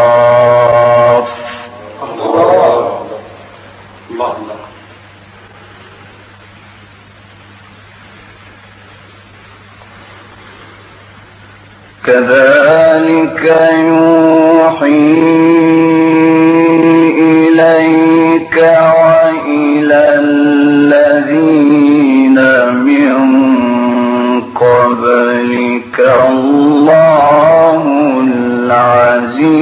قاف الله الله كذلك يوحي إليك وإلى الذين من قبلك الله العزيز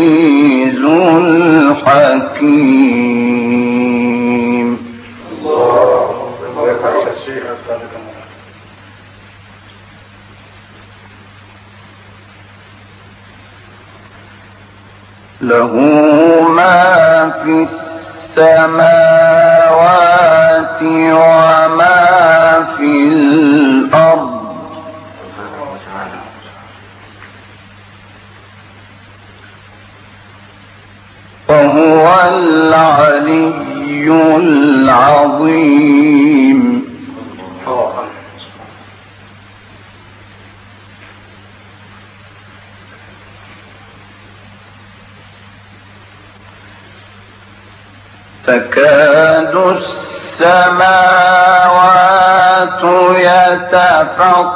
الحكيم. له ما في السماوات تكاد السماوات يتفطرن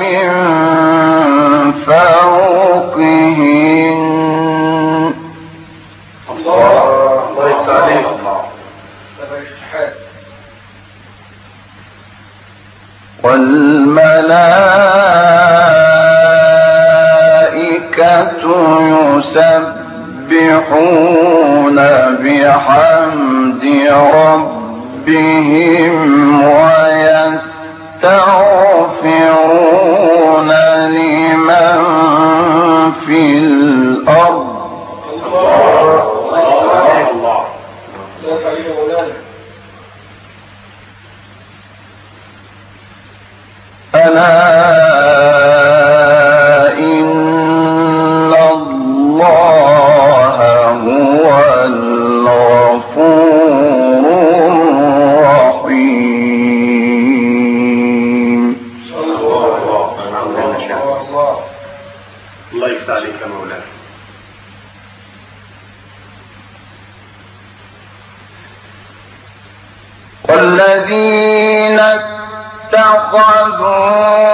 من فوقهن. الله الله والملائكة يسبحون بحمد ربهم ويستغفرون لمن في اتخذوا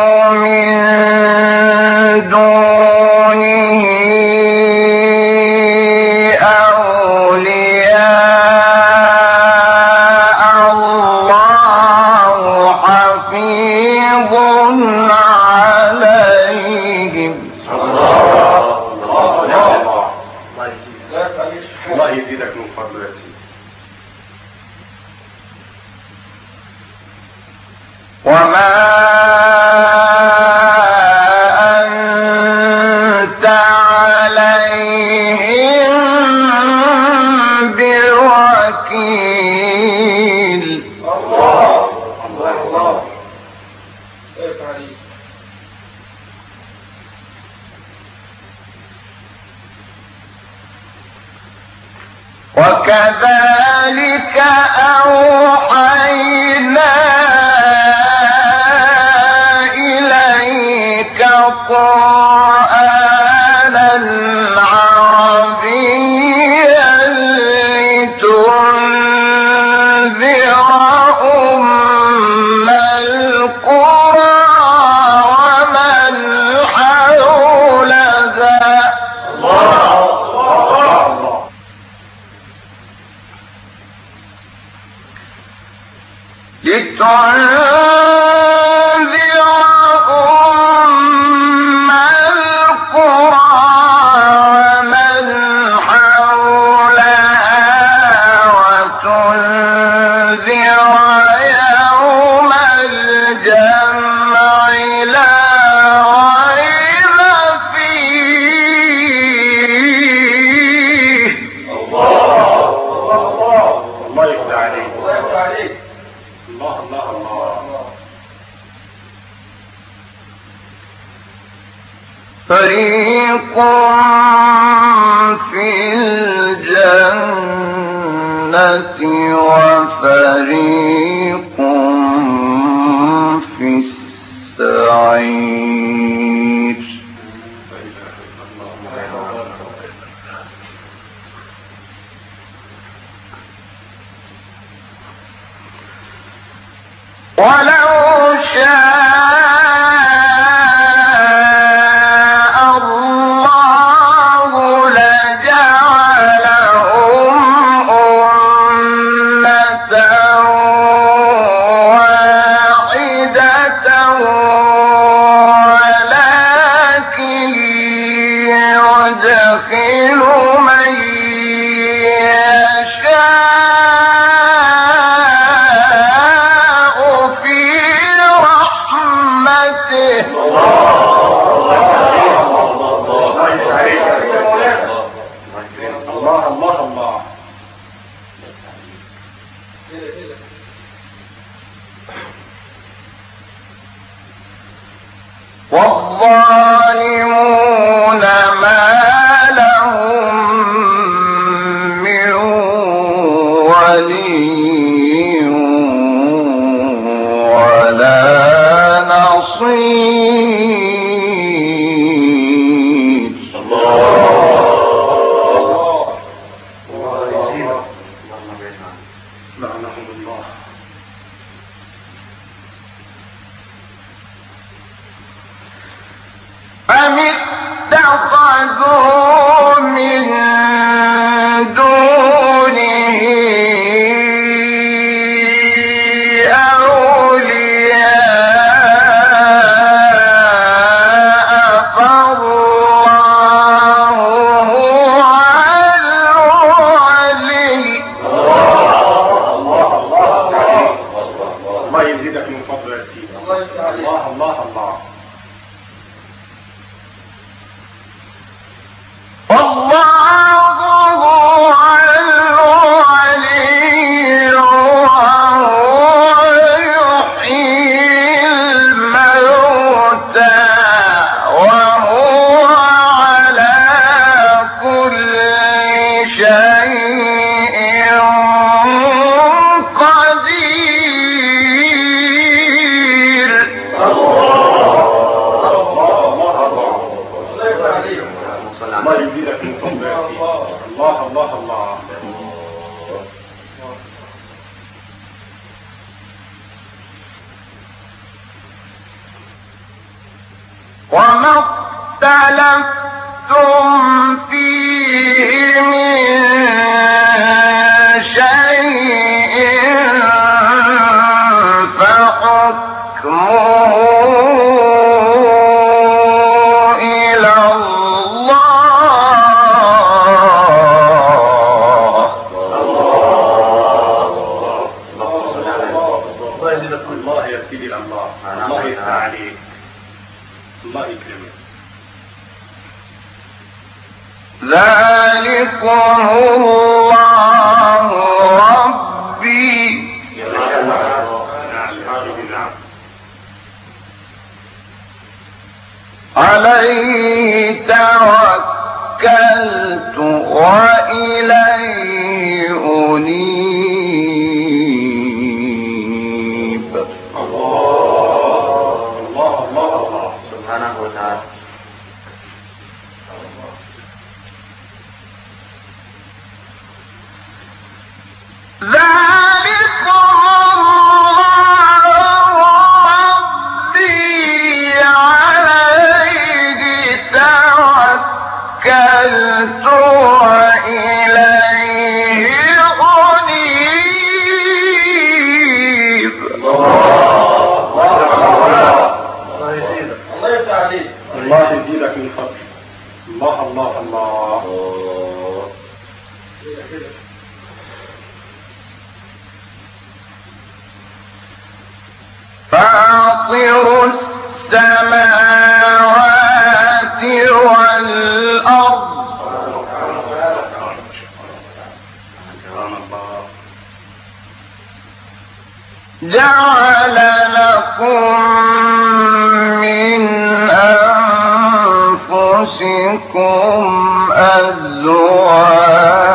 وكذلك Get tired. في الجنة وفريق رحمته الله الله الله والظالمون ما لهم من ولي نصير لعنهم الله أم اتخذوا من الله يزيدك من فضل يا سيدي الله الله الله. والله هو وما اختلفتم فيه من شيء فحكمه الله يا سيدي الله الله يفتح عليك الله يكرمك. ذلكم الله ربي. عليه توكلت وإليه أنيب. ذلكم السماوات والأرض. جعل لكم من أنفسكم أزواجا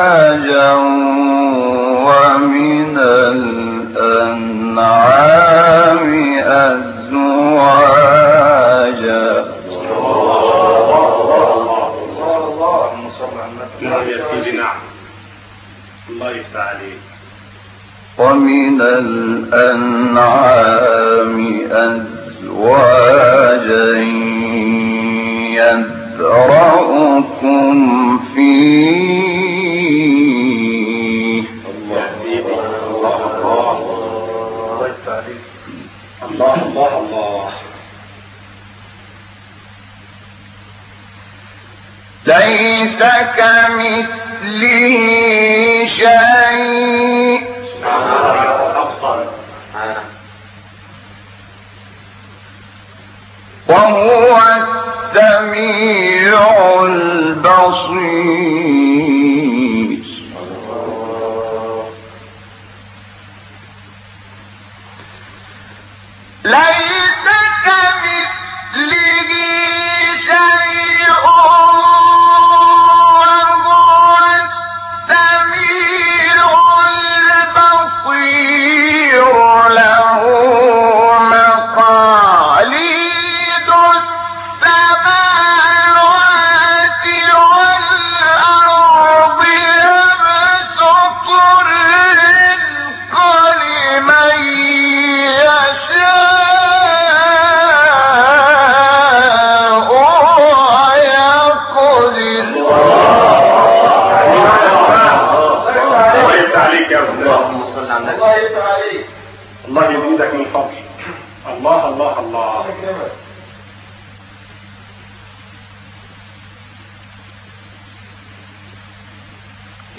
ومن الأنعام أزواجا يذرأكم فيه. الله. الله الله ليس كمثله شيء وهو السميع البصير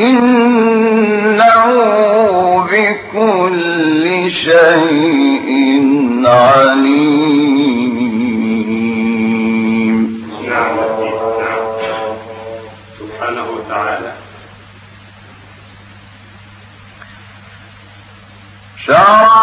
إنه بكل شيء عليم نعم سبحانه وتعالى. شرع